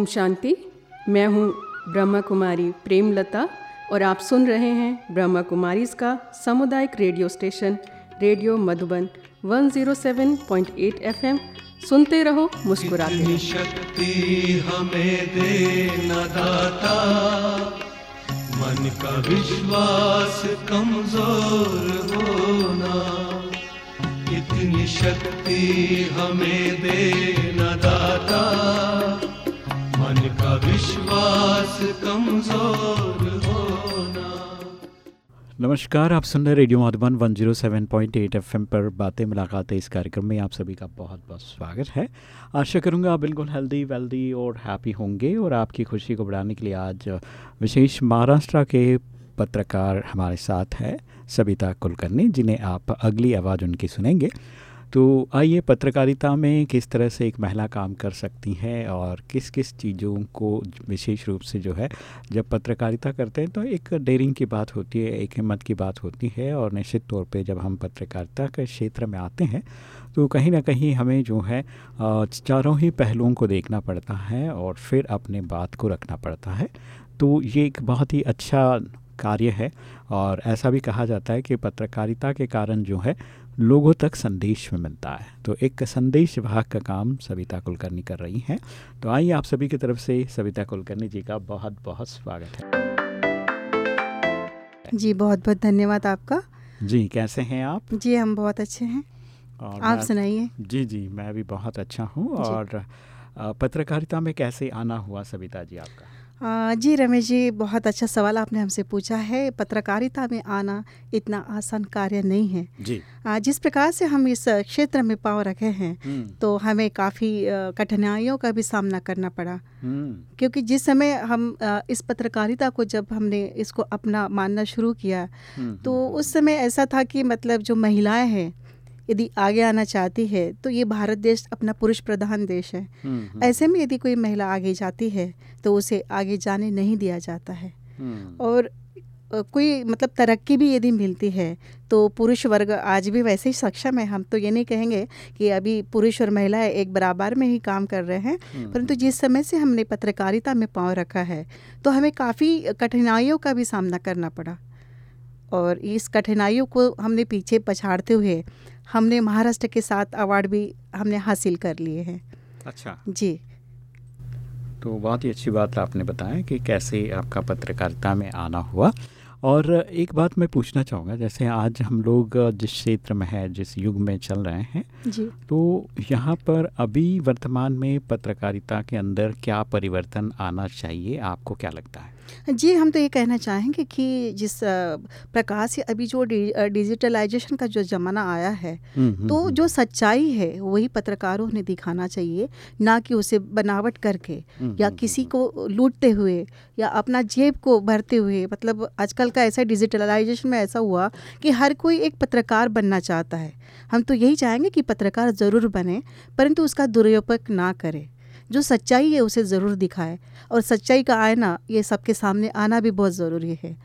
ओम शांति। मैं हूँ ब्रह्मा कुमारी प्रेमलता और आप सुन रहे हैं ब्रह्मा कुमारी का सामुदायिक radio station, radio Madhuban 107.8 FM. सुनते रहो, मुस्कुराते इतनी शक्ति हमें दे न दाता, मन का विश्वास कमज़ोर होना, इतनी शक्ति हमें दे न दाता। विश्वास कमज़ोर नमस्कार, आप सुन रहे रेडियो मधुबन 107.8 एफएम पर बातें, मुलाकातें इस कार्यक्रम में आप सभी का बहुत बहुत स्वागत है। आशा करूँगा आप बिल्कुल हेल्दी वेल्दी और हैप्पी होंगे और आपकी खुशी को बढ़ाने के लिए आज विशेष महाराष्ट्र के पत्रकार हमारे साथ है सविता कुलकर्णी, जिन्हें आप अगली आवाज़ उनकी सुनेंगे। तो आइए पत्रकारिता में किस तरह से एक महिला काम कर सकती है और किस किस चीज़ों को विशेष रूप से जो है जब पत्रकारिता करते हैं तो एक डेयरिंग की बात होती है, एक हिम्मत की बात होती है और निश्चित तौर पे जब हम पत्रकारिता के क्षेत्र में आते हैं तो कहीं ना कहीं हमें जो है चारों ही पहलुओं को देखना पड़ता है और फिर अपने बात को रखना पड़ता है। तो ये एक बहुत ही अच्छा कार्य है और ऐसा भी कहा जाता है कि पत्रकारिता के कारण जो है लोगों तक संदेश में मिलता है। तो एक संदेश विभाग का काम सविता कुलकर्णी कर रही हैं। तो आइए आप सभी की तरफ़ से सविता कुलकर्णी जी का बहुत बहुत स्वागत है। जी बहुत बहुत धन्यवाद आपका। जी कैसे हैं आप? जी हम बहुत अच्छे हैं। और आप सुनाइए। जी जी मैं भी बहुत अच्छा हूँ और पत्रकारिता में कैसे आना हुआ सविता जी आपका? जी रमेश जी बहुत अच्छा सवाल आपने हमसे पूछा है। पत्रकारिता में आना इतना आसान कार्य नहीं है। जी। जिस प्रकार से हम इस क्षेत्र में पाँव रखे हैं हम्म, तो हमें काफ़ी कठिनाइयों का भी सामना करना पड़ा। हम्म, क्योंकि जिस समय हम इस पत्रकारिता को जब हमने इसको अपना मानना शुरू किया हम्म, तो उस समय ऐसा था कि मतलब जो महिलाएँ हैं यदि आगे आना चाहती है तो ये भारत देश अपना पुरुष प्रधान देश है। ऐसे में यदि कोई महिला आगे जाती है तो उसे आगे जाने नहीं दिया जाता है। हम्म, और कोई मतलब तरक्की भी यदि मिलती है तो पुरुष वर्ग आज भी वैसे ही सक्षम है। हम तो ये नहीं कहेंगे कि अभी पुरुष और महिलाएँ एक बराबर में ही काम कर रहे हैं हम्म, परंतु जिस समय से हमने पत्रकारिता में पाँव रखा है तो हमें काफ़ी कठिनाइयों का भी सामना करना पड़ा। और इस कठिनाइयों को हमने पीछे पछाड़ते हुए हमने महाराष्ट्र के साथ अवार्ड भी हमने हासिल कर लिए हैं। अच्छा। जी। तो बहुत ही अच्छी बात आपने बताया कि कैसे आपका पत्रकारिता में आना हुआ। और एक बात मैं पूछना चाहूँगा जैसे आज हम लोग जिस क्षेत्र में है जिस युग में चल रहे हैं जी। तो यहाँ पर अभी वर्तमान में पत्रकारिता के अंदर क्या परिवर्तन आना चाहिए आपको क्या लगता है? जी हम तो ये कहना चाहेंगे कि जिस प्रकार से अभी जो डि, डिजिटलाइजेशन का जो ज़माना आया है हम्म, तो हम्म, जो सच्चाई है वही पत्रकारों ने दिखाना चाहिए ना कि उसे बनावट करके हम्म, या हम्म, किसी को लूटते हुए या अपना जेब को भरते हुए मतलब आजकल का ऐसा डिजिटलाइजेशन में ऐसा हुआ कि हर कोई एक पत्रकार बनना चाहता है। हम तो यही चाहेंगे कि पत्रकार ज़रूर बने परंतु उसका दुरुपयोग ना करे। जो सच्चाई है, उसे ज़रूर दिखाए। और सच्चाई का आयना ये सबके सामने आना भी बहुत ज़रूरी है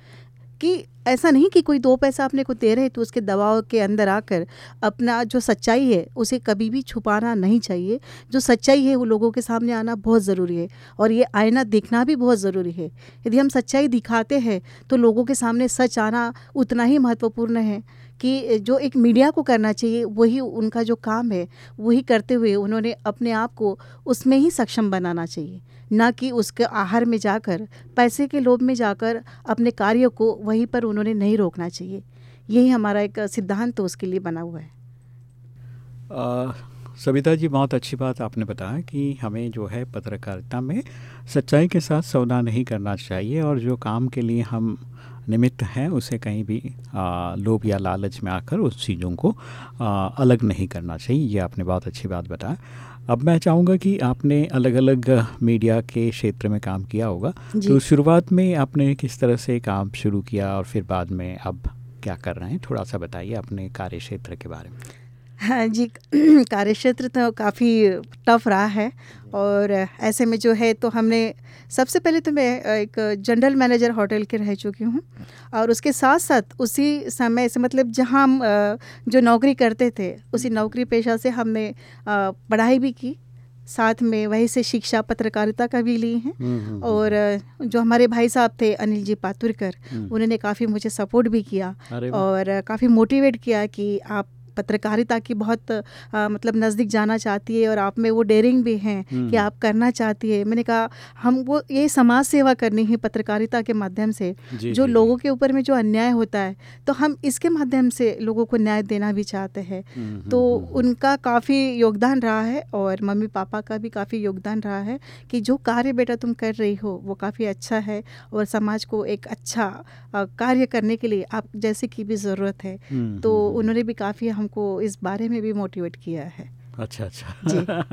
कि ऐसा नहीं कि कोई दो पैसा अपने को दे रहे तो उसके दबाव के अंदर आकर अपना जो सच्चाई है, उसे कभी भी छुपाना नहीं चाहिए। जो सच्चाई है वो लोगों के सामने आना बहुत ज़रूरी है और ये आईना दिखना भी बहुत ज़रूरी है। यदि हम सच्चाई दिखाते हैं तो लोगों के सामने सच आना उतना ही महत्वपूर्ण है कि जो एक मीडिया को करना चाहिए, वही उनका जो काम है, वही करते हुए उन्होंने अपने आप को उसमें ही सक्षम बनाना चाहिए। ना कि उसके आहार में जाकर, पैसे के लोभ में जाकर अपने कार्य को वहीं पर उन्होंने नहीं रोकना चाहिए। यही हमारा एक सिद्धांत तो उसके लिए बना हुआ है। अ, सविता जी बहुत अच्छी बात आपने बताया कि हमें जो है पत्रकारिता में सच्चाई के साथ सौदा नहीं करना चाहिए और जो काम के लिए हम निमित्त हैं उसे कहीं भी आ, लोभ या लालच में आकर उस चीज़ों को आ, अलग नहीं करना चाहिए। ये आपने बहुत अच्छी बात बताया। अब मैं चाहूँगा कि आपने अलग अलग मीडिया के क्षेत्र में काम किया होगा। तो शुरुआत में आपने किस तरह से काम शुरू किया और फिर बाद में अब क्या कर रहे हैं? थोड़ा सा बताइए अपने कार्य क्षेत्र के बारे में। हाँ जी कार्यक्षेत्र तो काफ़ी टफ रहा है और ऐसे में जो है तो हमने सबसे पहले तो मैं एक जनरल मैनेजर होटल के रह चुकी हूँ और उसके साथ साथ उसी समय से मतलब जहाँ हम जो नौकरी करते थे उसी नौकरी पेशा से हमने पढ़ाई भी की। साथ में वहीं से शिक्षा पत्रकारिता का भी ली हैं हम्म, हम्म, और जो हमारे भाई साहब थे अनिल जी पातुरकर हम्म। उन्होंने काफ़ी मुझे सपोर्ट भी किया और काफ़ी मोटिवेट किया कि आप पत्रकारिता की बहुत आ, मतलब नज़दीक जाना चाहती है और आप में वो डेयरिंग भी हैं कि हम्म। आप करना चाहती है। मैंने कहा हम वो ये समाज सेवा करनी है पत्रकारिता के माध्यम से। जी, जो जी, लोगों के ऊपर में जो अन्याय होता है तो हम इसके माध्यम से लोगों को न्याय देना भी चाहते हैं। हम्म, तो हम्म, उनका काफ़ी योगदान रहा है और मम्मी पापा का भी काफ़ी योगदान रहा है कि जो कार्य बेटा तुम कर रही हो वो काफ़ी अच्छा है और समाज को एक अच्छा कार्य करने के लिए आप जैसे की भी ज़रूरत है। तो। उन्होंने भी काफ़ी हमको इस बारे में भी मोटिवेट किया है। अच्छा अच्छा।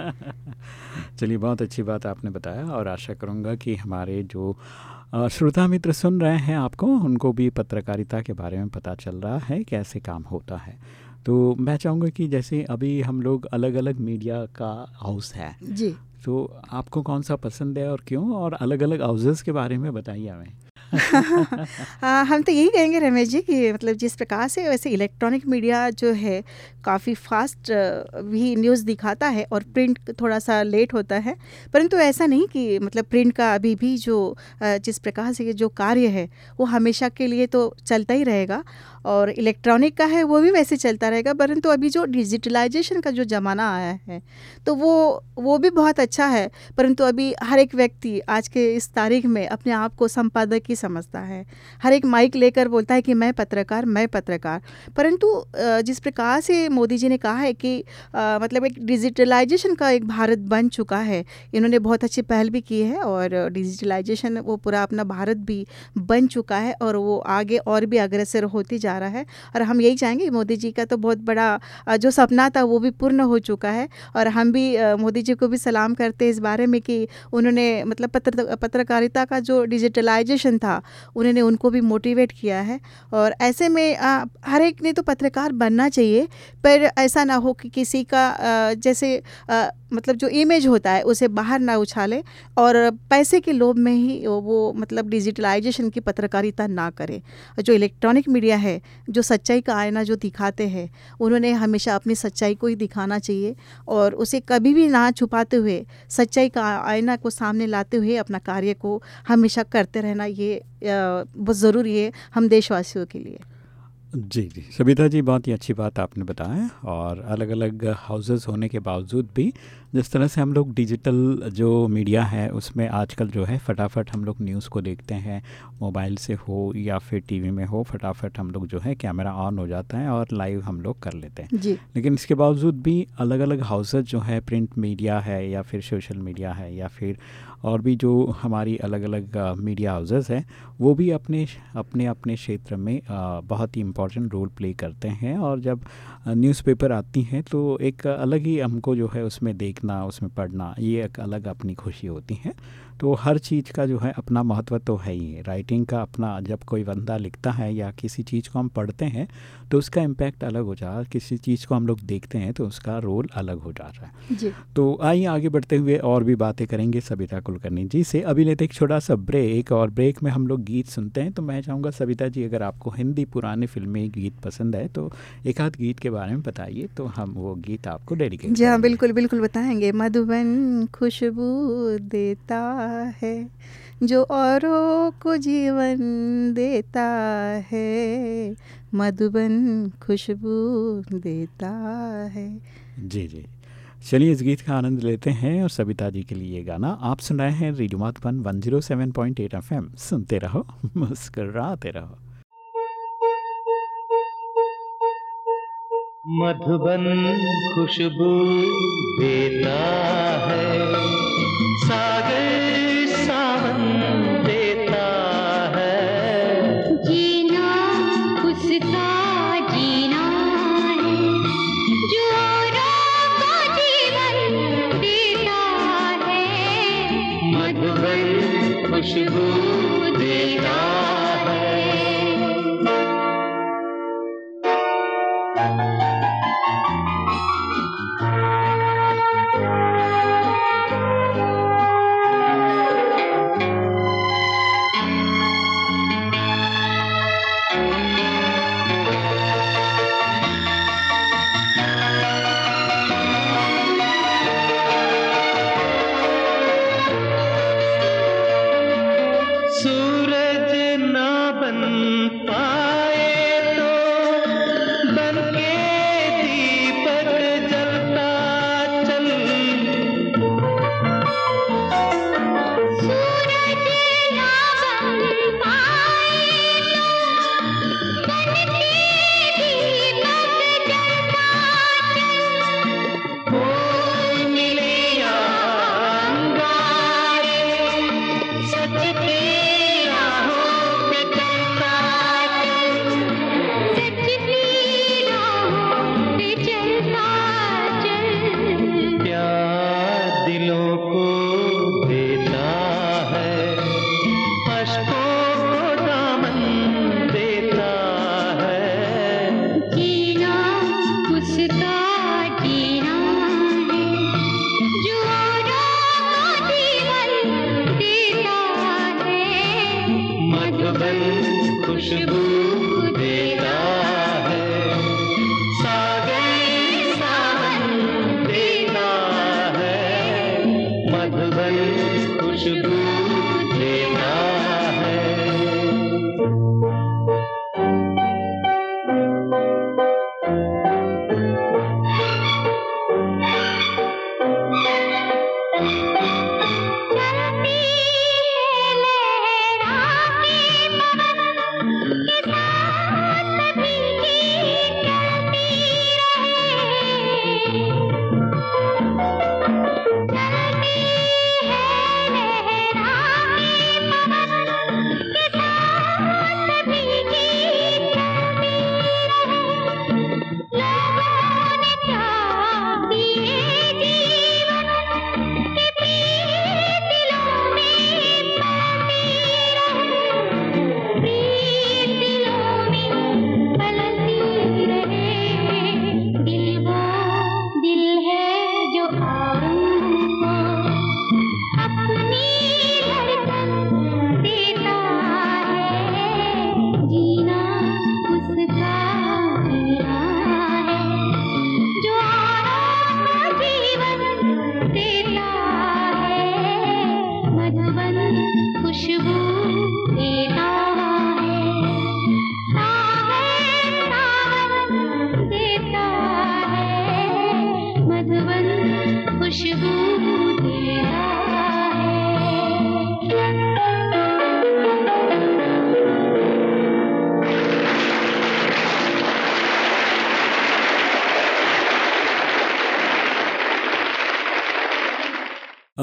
चलिए बहुत अच्छी बात आपने बताया और आशा करूँगा कि हमारे जो श्रोता मित्र सुन रहे हैं आपको उनको भी पत्रकारिता के बारे में पता चल रहा है कैसे काम होता है। तो मैं चाहूँगा कि जैसे अभी हम लोग अलग अलग मीडिया का हाउस है जी। तो आपको कौन सा पसंद है और क्यों? और अलग अलग हाउसेस के बारे में बताइए हमें। हाँ, हम तो यही कहेंगे रमेश जी कि मतलब जिस प्रकार से वैसे इलेक्ट्रॉनिक मीडिया जो है काफ़ी फास्ट भी न्यूज़ दिखाता है और प्रिंट थोड़ा सा लेट होता है। परंतु ऐसा नहीं कि मतलब प्रिंट का अभी भी जो जिस प्रकार से जो कार्य है वो हमेशा के लिए तो चलता ही रहेगा। और इलेक्ट्रॉनिक का है, वो भी वैसे चलता रहेगा, परंतु तो अभी जो डिजिटलाइजेशन का जो ज़माना आया है तो वो वो भी बहुत अच्छा है, परंतु तो अभी हर एक व्यक्ति आज के इस तारीख में अपने आप को संपादक ही समझता है। हर एक माइक लेकर बोलता है कि मैं पत्रकार मैं पत्रकार। परंतु जिस प्रकार से मोदी जी ने कहा है कि मतलब एक डिजिटलाइजेशन का एक भारत बन चुका है, इन्होंने बहुत अच्छी पहल भी की है और डिजिटलाइजेशन वो पूरा अपना भारत भी बन चुका है और वो आगे और भी अग्रसर होती जा रहा है और हम यही चाहेंगे मोदी जी का तो बहुत बड़ा जो सपना था वो भी पूर्ण हो चुका है। और हम भी मोदी जी को भी सलाम करते हैं इस बारे में कि उन्होंने मतलब पत्र पत्रकारिता का जो डिजिटलाइजेशन था, उन्होंने उनको भी मोटिवेट किया है। और ऐसे में हर एक ने तो पत्रकार बनना चाहिए, पर ऐसा ना हो कि किसी का जैसे मतलब जो इमेज होता है उसे बाहर ना उछाले और पैसे के लोभ में ही वो मतलब डिजिटलाइजेशन की पत्रकारिता ना करे। जो इलेक्ट्रॉनिक मीडिया है जो सच्चाई का आयना जो दिखाते हैं, उन्होंने हमेशा अपनी सच्चाई को ही दिखाना चाहिए और उसे कभी भी ना छुपाते हुए, सच्चाई का आयना को सामने लाते हुए अपना कार्य को हमेशा करते रहना ये बहुत ज़रूरी है हम देशवासियों के लिए। जी जी। सबिता जी बहुत ही अच्छी बात आपने बताया और अलग अलग हाउसेस होने के बावजूद भी जिस तरह से हम लोग डिजिटल जो मीडिया है उसमें आजकल जो है फटाफट हम लोग न्यूज़ को देखते हैं मोबाइल से हो या फिर टीवी में हो फटाफट हम लोग जो है कैमरा ऑन हो जाता है और लाइव हम लोग कर लेते हैं। जी। लेकिन इसके बावजूद भी अलग अलग हाउसेज जो है प्रिंट मीडिया है या फिर सोशल मीडिया है या फिर और भी जो हमारी अलग अलग मीडिया हाउसेस हैं, वो भी अपने अपने अपने क्षेत्र में बहुत ही इम्पोर्टेंट रोल प्ले करते हैं। और जब न्यूज़पेपर आती हैं तो एक अलग ही हमको जो है उसमें देखना, उसमें पढ़ना, ये एक अलग अपनी खुशी होती है। तो हर चीज़ का जो है अपना महत्व तो है ही। राइटिंग का अपना जब कोई बंदा लिखता है या किसी चीज़ को हम पढ़ते हैं तो उसका इम्पैक्ट अलग हो जाता है। किसी चीज़ को हम लोग देखते हैं तो उसका रोल अलग हो जा रहा है। तो आइए आगे बढ़ते हुए और भी बातें करेंगे सविता कुलकर्णी जी से। अभी लेते एक छोटा सा ब्रेक और ब्रेक में हम लोग गीत सुनते हैं। तो मैं चाहूँगा सविता जी अगर आपको हिंदी पुराने फिल्मी गीत पसंद है तो एक आध गीत के बारे में बताइए तो हम वो गीत आपको डेडिकेट जी हाँ बिल्कुल बिल्कुल बताएँगे। मधुबन खुशबू देता है, जो औरों को जीवन देता है। मधुबन खुशबू देता है। जी जी। चलिए इस गीत का आनंद लेते हैं और सविता जी के लिए ये गाना आप सुन रहे हैं radio Madhuban one zero seven point eight F M. सुनते रहो, मुस्कराते रहो। मधुबन खुशबू देता है। सागर खुशबू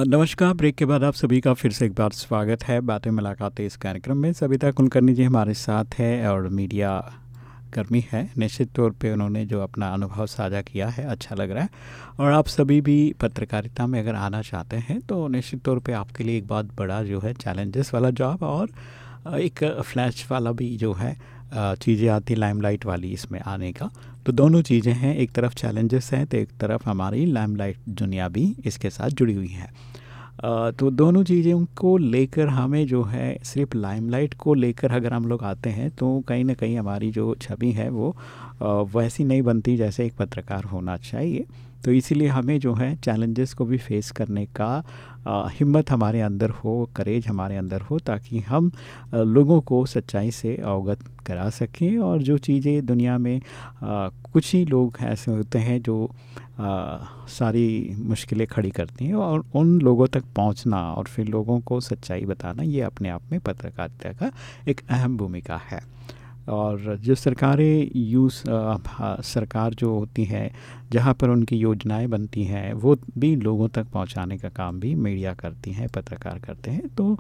नमस्कार, ब्रेक के बाद आप सभी का फिर से एक बार स्वागत है बातें, मुलाकातें इस कार्यक्रम में। सविता कुलकर्णी जी हमारे साथ है और मीडिया कर्मी है। निश्चित तौर पे उन्होंने जो अपना अनुभव साझा किया है अच्छा लग रहा है। और आप सभी भी पत्रकारिता में अगर आना चाहते हैं तो निश्चित तौर पे आपके लिए एक बहुत बड़ा जो है चैलेंजेस वाला जॉब और एक फ्लैश वाला भी जो है चीज़ें आती लाइमलाइट वाली इसमें आने का। तो दोनों चीज़ें हैं, एक तरफ़ चैलेंजेस हैं तो एक तरफ़ हमारी लाइमलाइट दुनिया भी इसके साथ जुड़ी हुई है। तो दोनों चीज़ों को लेकर हमें जो है, सिर्फ़ लाइमलाइट को लेकर अगर हम लोग आते हैं तो कहीं ना कहीं हमारी जो छवि है वो वैसी नहीं बनती जैसे एक पत्रकार होना चाहिए। तो इसीलिए हमें जो है चैलेंजेस को भी फेस करने का अ, हिम्मत हमारे अंदर हो करेज हमारे अंदर हो ताकि हम अ, लोगों को सच्चाई से अवगत करा सकें। और जो चीज़ें दुनिया में अ, कुछ ही लोग ऐसे होते हैं जो अ, सारी मुश्किलें खड़ी करती हैं और उन लोगों तक पहुँचना और फिर लोगों को सच्चाई बताना ये अपने आप में पत्रकारिता का एक अहम भूमिका है। और जो सरकारें यूज़ सरकार जो होती है, जहाँ पर उनकी योजनाएँ बनती हैं, वो भी लोगों तक पहुँचाने का काम भी मीडिया करती हैं, पत्रकार करते हैं। तो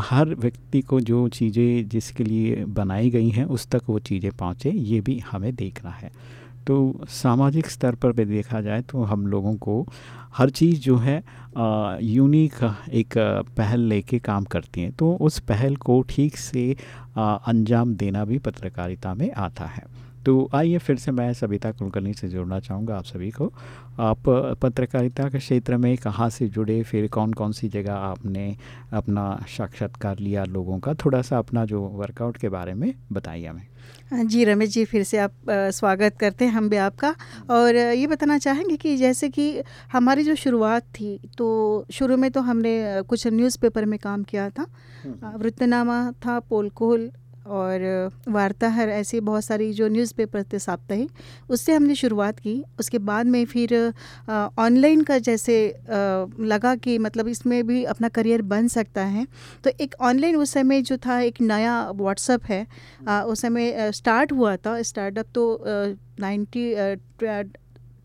हर व्यक्ति को जो चीज़ें जिसके लिए बनाई गई हैं, उस तक वो चीज़ें पहुँचे, ये भी हमें देखना है। तो सामाजिक स्तर पर भी देखा जाए तो हम लोगों को हर चीज़ जो है यूनिक एक पहल लेके काम करती हैं। तो उस पहल को ठीक से अ, अंजाम देना भी पत्रकारिता में आता है। तो आइए फिर से मैं सविता कुलकर्णी से जोड़ना चाहूँगा आप सभी को। आप पत्रकारिता के क्षेत्र में कहाँ से जुड़े फिर कौन कौन सी जगह आपने अपना साक्षात्कार लिया लोगों का? थोड़ा सा अपना जो वर्कआउट के बारे में बताइए हमें। जी रमेश जी फिर से आप स्वागत करते हैं हम भी आपका। और ये बताना चाहेंगे कि जैसे कि हमारी जो शुरुआत थी तो शुरू में तो हमने कुछ न्यूज़पेपर में काम किया था। वृत्तनामा था पोलकोल और वार्ताहर ऐसे बहुत सारी जो न्यूज़पेपर थे साप्ताहिक उससे हमने शुरुआत की। उसके बाद में फिर ऑनलाइन का जैसे अ, लगा कि मतलब इसमें भी अपना करियर बन सकता है। तो एक ऑनलाइन उस समय जो था एक नया व्हाट्सअप है। अ, उस समय स्टार्ट हुआ था। स्टार्टअप तो नाइन्टी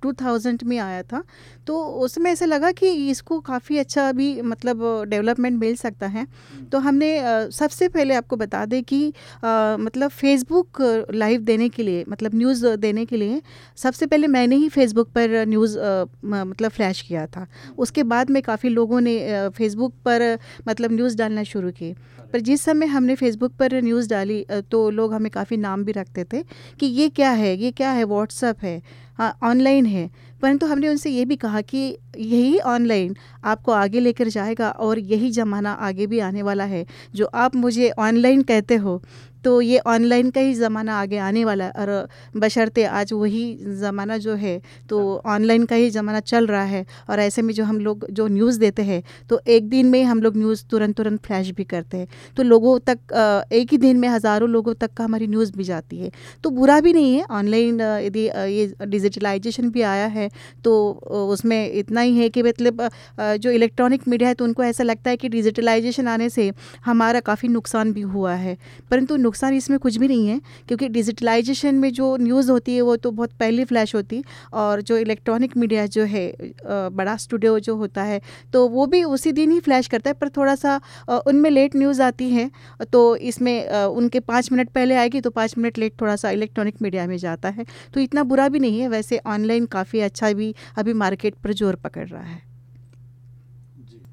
टू थाउज़ेंड में आया था। तो उसमें ऐसा लगा कि इसको काफ़ी अच्छा अभी मतलब डेवलपमेंट मिल सकता है। तो हमने सबसे पहले आपको बता दें कि मतलब फेसबुक लाइव देने के लिए मतलब न्यूज़ देने के लिए सबसे पहले मैंने ही फेसबुक पर न्यूज़ मतलब फ्लैश किया था। उसके बाद में काफ़ी लोगों ने फेसबुक पर मतलब न्यूज़ डालना शुरू की पर जिस समय हमने फेसबुक पर न्यूज़ डाली तो लोग हमें काफ़ी नाम भी रखते थे कि ये क्या है ये क्या है व्हाट्सअप है हाँ, ऑनलाइन है। परंतु हमने उनसे ये भी कहा कि यही ऑनलाइन आपको आगे लेकर जाएगा और यही ज़माना आगे भी आने वाला है। जो आप मुझे ऑनलाइन कहते हो तो ये ऑनलाइन का ही ज़माना आगे आने वाला है। और बशर्ते आज वही ज़माना जो है तो ऑनलाइन का ही ज़माना चल रहा है। और ऐसे में जो हम लोग, जो न्यूज़ देते हैं तो एक दिन में हम लोग न्यूज़ तुरंत तुरंत फ्लैश भी करते हैं। तो लोगों तक एक ही दिन में हज़ारों लोगों तक का हमारी न्यूज़ भी जाती है। तो बुरा भी नहीं है ऑनलाइन यदि ये डिजिटलाइजेशन भी आया है तो उसमें इतना ही है कि मतलब जो इलेक्ट्रॉनिक मीडिया है तो उनको ऐसा लगता है कि डिजिटलाइजेशन आने से हमारा काफ़ी नुकसान भी हुआ है। परंतु नुकसान इसमें कुछ भी नहीं है, क्योंकि डिजिटलाइजेशन में जो न्यूज़ होती है वो तो बहुत पहले फ्लैश होती और जो इलेक्ट्रॉनिक मीडिया जो है बड़ा स्टूडियो जो होता है तो वो भी उसी दिन ही फ्लैश करता है। पर थोड़ा सा उनमें लेट न्यूज़ आती है तो इसमें उनके पाँच मिनट पहले आएगी तो पाँच मिनट लेट थोड़ा सा इलेक्ट्रॉनिक मीडिया में जाता है। तो इतना बुरा भी नहीं है, वैसे ऑनलाइन काफ़ी अच्छा भी अभी मार्केट पर ज़ोर पकड़ रहा है।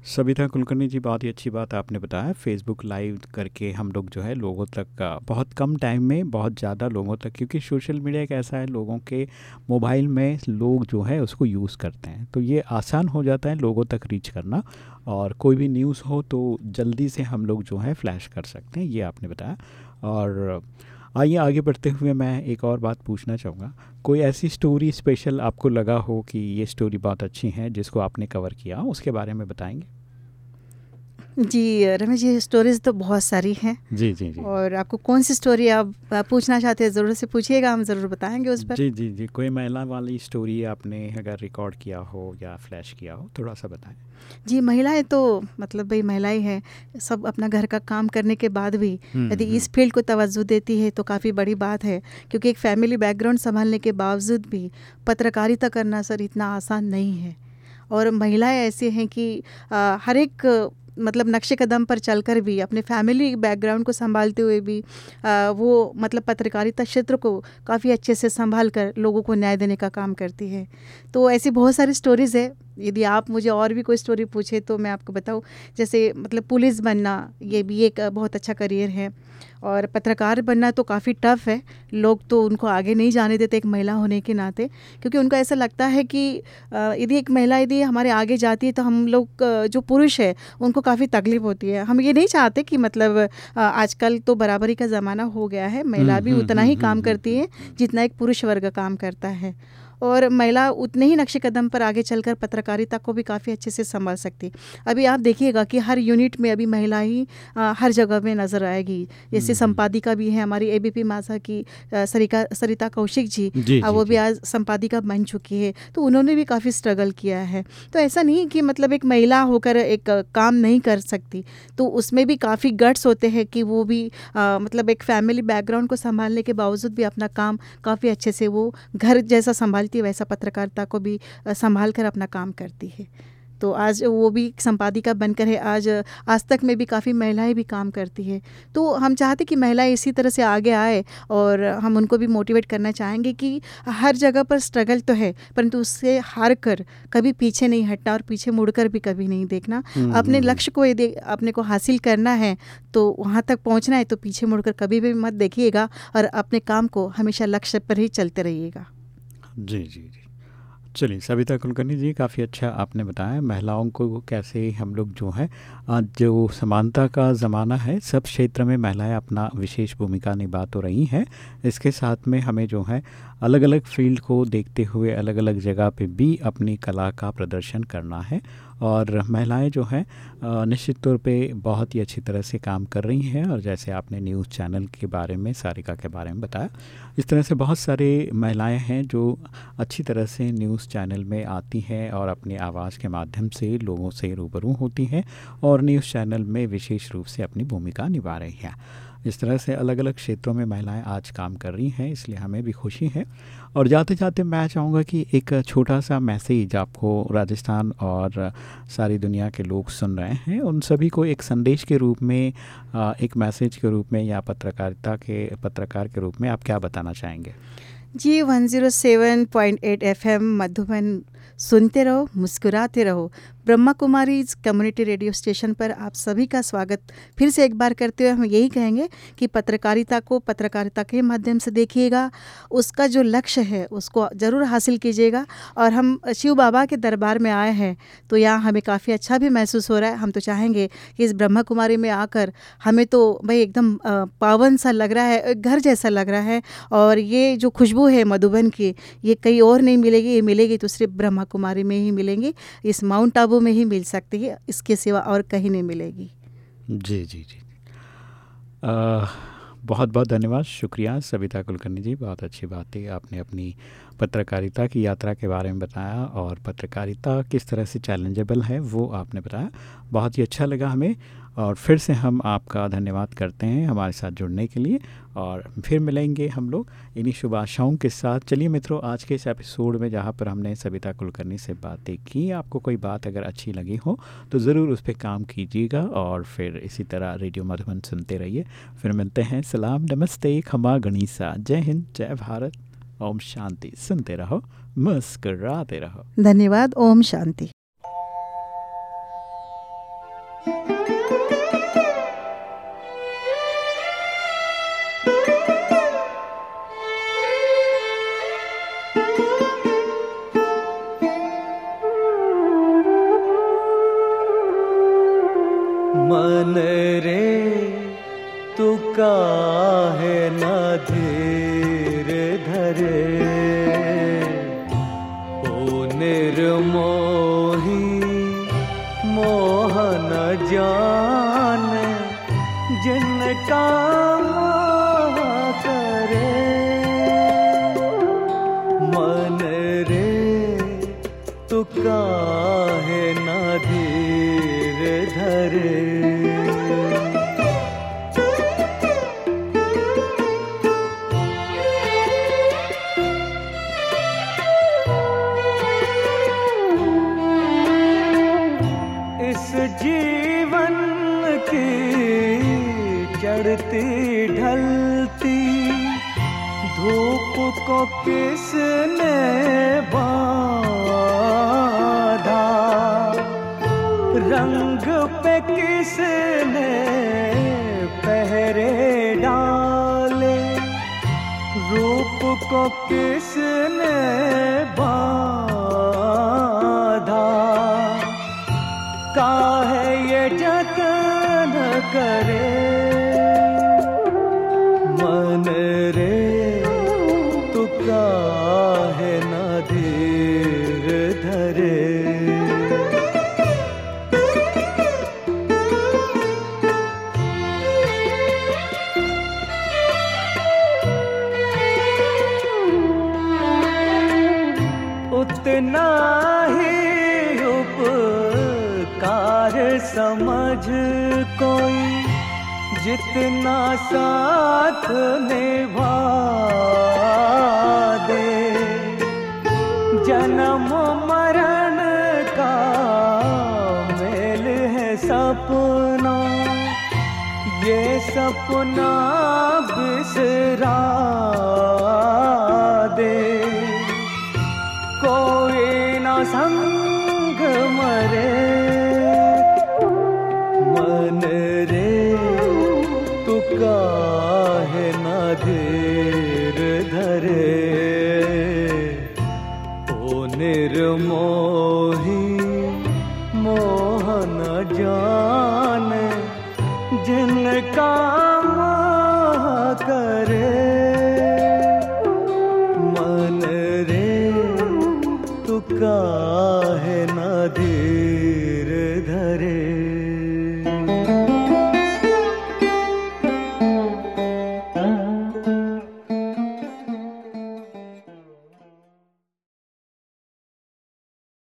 सविता कुलकर्णी जी, बहुत ही अच्छी बात आपने बताया। फेसबुक लाइव करके हम लोग जो है लोगों तक बहुत कम टाइम में बहुत ज़्यादा लोगों तक, क्योंकि सोशल मीडिया एक ऐसा है, लोगों के मोबाइल में लोग जो है उसको यूज़ करते हैं। तो ये आसान हो जाता है लोगों तक रीच करना और कोई भी न्यूज़ हो तो जल्दी से हम लोग जो है फ्लैश कर सकते हैं, ये आपने बताया। और आइए, आगे बढ़ते हुए मैं एक और बात पूछना चाहूँगा। कोई ऐसी स्टोरी स्पेशल आपको लगा हो कि ये स्टोरी बहुत अच्छी है, जिसको आपने कवर किया उसके बारे में बताएँगे? जी रमेश जी स्टोरीज तो बहुत सारी हैं। जी जी जी। और आपको कौन सी स्टोरी आप पूछना चाहते हैं ज़रूर से पूछिएगा हम ज़रूर बताएँगे उस पर। जी जी जी कोई महिला वाली स्टोरी आपने अगर रिकॉर्ड किया हो या फ्लैश किया हो थोड़ा सा बताएँ। जी महिलाएँ तो मतलब भाई महिलाएँ हैं सब अपना घर का काम करने के बाद भी हम्म, यदि हम्म। इस फ़ील्ड को तवज्जो देती है तो काफ़ी बड़ी बात है क्योंकि एक फैमिली बैकग्राउंड संभालने के बावजूद भी पत्रकारिता करना सर इतना आसान नहीं है। और महिलाएँ ऐसी हैं कि आ, हर एक मतलब नक्शे कदम पर चलकर भी अपने फैमिली बैकग्राउंड को संभालते हुए भी आ, वो मतलब पत्रकारिता क्षेत्र को काफ़ी अच्छे से संभाल कर लोगों को न्याय देने का काम करती है। तो ऐसी बहुत सारी स्टोरीज़ है। यदि आप मुझे और भी कोई स्टोरी पूछे तो मैं आपको बताऊँ। जैसे मतलब पुलिस बनना ये भी एक बहुत अच्छा करियर है। और पत्रकार बनना तो काफ़ी टफ है। लोग तो उनको आगे नहीं जाने देते एक महिला होने के नाते क्योंकि उनको ऐसा लगता है कि यदि एक महिला यदि हमारे आगे जाती है तो हम लोग जो पुरुष है उनको काफ़ी तकलीफ़ होती है। हम ये नहीं चाहते कि मतलब आजकल तो बराबरी का ज़माना हो गया है। महिला हम्म, भी हम्म, उतना ही हम्म, काम हम्म, करती है जितना एक पुरुष वर्ग काम करता है। और महिला उतने ही नक्शे कदम पर आगे चलकर पत्रकारिता को भी काफ़ी अच्छे से संभाल सकती। अभी आप देखिएगा कि हर यूनिट में अभी महिला ही अ, हर जगह में नज़र आएगी। जैसे हम्म। संपादिका भी है हमारी एबीपी मासा की सरिका सरिता कौशिक जी जी वो भी आज संपादिका बन चुकी है। तो उन्होंने भी काफ़ी स्ट्रगल किया है। तो ऐसा नहीं कि मतलब एक महिला होकर एक काम नहीं कर सकती। तो उसमें भी काफ़ी गट्स होते हैं कि वो भी अ, मतलब एक फैमिली बैकग्राउंड को संभालने के बावजूद भी अपना काम काफ़ी अच्छे से वो घर जैसा संभालती है वैसा पत्रकारिता को भी संभाल कर अपना काम करती है। तो आज वो भी संपादिका बनकर है आज आज तक में भी काफ़ी महिलाएँ भी काम करती है। तो हम चाहते कि महिलाएँ इसी तरह से आगे आए और हम उनको भी मोटिवेट करना चाहेंगे कि हर जगह पर स्ट्रगल तो है परंतु उससे हार कर कभी पीछे नहीं हटना और पीछे मुड़कर भी कभी नहीं देखना। हम्म, अपने हम्म, लक्ष्य को यदि अपने को हासिल करना है तो वहाँ तक पहुँचना है तो पीछे मुड़कर कभी भी मत देखिएगा और अपने काम को हमेशा लक्ष्य पर ही चलते रहिएगा। जी जी जी। चलिए, सविता कुलकर्णी जी, काफ़ी अच्छा आपने बताया महिलाओं को कैसे हम लोग जो हैं जो समानता का ज़माना है, सब क्षेत्र में महिलाएँ अपना विशेष भूमिका निभा तो रही हैं। इसके साथ में हमें जो है अलग अलग फ़ील्ड को देखते हुए अलग अलग जगह पे भी अपनी कला का प्रदर्शन करना है। और महिलाएँ जो हैं निश्चित तौर पे बहुत ही अच्छी तरह से काम कर रही हैं और जैसे आपने न्यूज़ चैनल के बारे में, सारिका के बारे में बताया, इस तरह से बहुत सारे महिलाएँ हैं जो अच्छी तरह से न्यूज़ चैनल में आती हैं और अपनी आवाज़ के माध्यम से लोगों से रूबरू होती हैं और न्यूज़ चैनल में विशेष रूप से अपनी भूमिका निभा रही हैं। इस तरह से अलग अलग क्षेत्रों में महिलाएँ आज काम कर रही हैं, इसलिए हमें भी खुशी है। और जाते जाते मैं चाहूँगा कि एक छोटा सा मैसेज आपको राजस्थान और सारी दुनिया के लोग सुन रहे हैं। उन सभी को एक संदेश के रूप में एक मैसेज के रूप में या पत्रकारिता के, पत्रकार के रूप में आप क्या बताना चाहेंगे? जी 107.8 एफएम मधुबन सुनते रहो, मुस्कुराते रहो। Brahma Kumari community radio station पर आप सभी का स्वागत फिर से एक बार करते हुए हम यही कहेंगे कि पत्रकारिता को पत्रकारिता के माध्यम से देखिएगा, उसका जो लक्ष्य है, उसको ज़रूर हासिल कीजिएगा। और हम शिव बाबा के दरबार में आए हैं तो यहाँ हमें काफ़ी अच्छा भी महसूस हो रहा है। हम तो चाहेंगे कि इस ब्रह्मा कुमारी में आकर हमें तो भाई एकदम पावन सा लग रहा है, घर जैसा लग रहा है। और ये जो खुशबू है मधुबन की, ये कहीं और नहीं मिलेगी, ये मिलेगी तो सिर्फ़ ब्रह्मा कुमारी में ही मिलेंगी। इस माउंट आबू में ही मिल सकती है इसके सिवा और कहीं नहीं मिलेगी। जी जी जी। आ, बहुत बहुत धन्यवाद शुक्रिया सविता कुलकर्णी जी बहुत अच्छी बात थी आपने अपनी पत्रकारिता की यात्रा के बारे में बताया और पत्रकारिता किस तरह से चैलेंजेबल है वो आपने बताया। बहुत ही अच्छा लगा हमें और फिर से हम आपका धन्यवाद करते हैं हमारे साथ जुड़ने के लिए और फिर मिलेंगे हम लोग इन्हीं शुभ आशाओं के साथ। चलिए मित्रों, आज के इस एपिसोड में जहाँ पर हमने सविता कुलकर्णी से बातें की, आपको कोई बात अगर अच्छी लगी हो तो ज़रूर उस पर काम कीजिएगा और फिर इसी तरह रेडियो मधुबन सुनते रहिए। फिर मिलते हैं। सलाम, नमस्ते, खमा गणिसा, जय हिंद, जय भारत। ओम शांति। सुनते रहो, मुस्कराते रहो। धन्यवाद, ओम शांति। मन धूप को न धीर धरे। उतना ही उपकार समझ कोई जितना साथ निभा जन्म मरण का मेल है सपना। ये सपना बिसरा दे। कोई ना संग मरे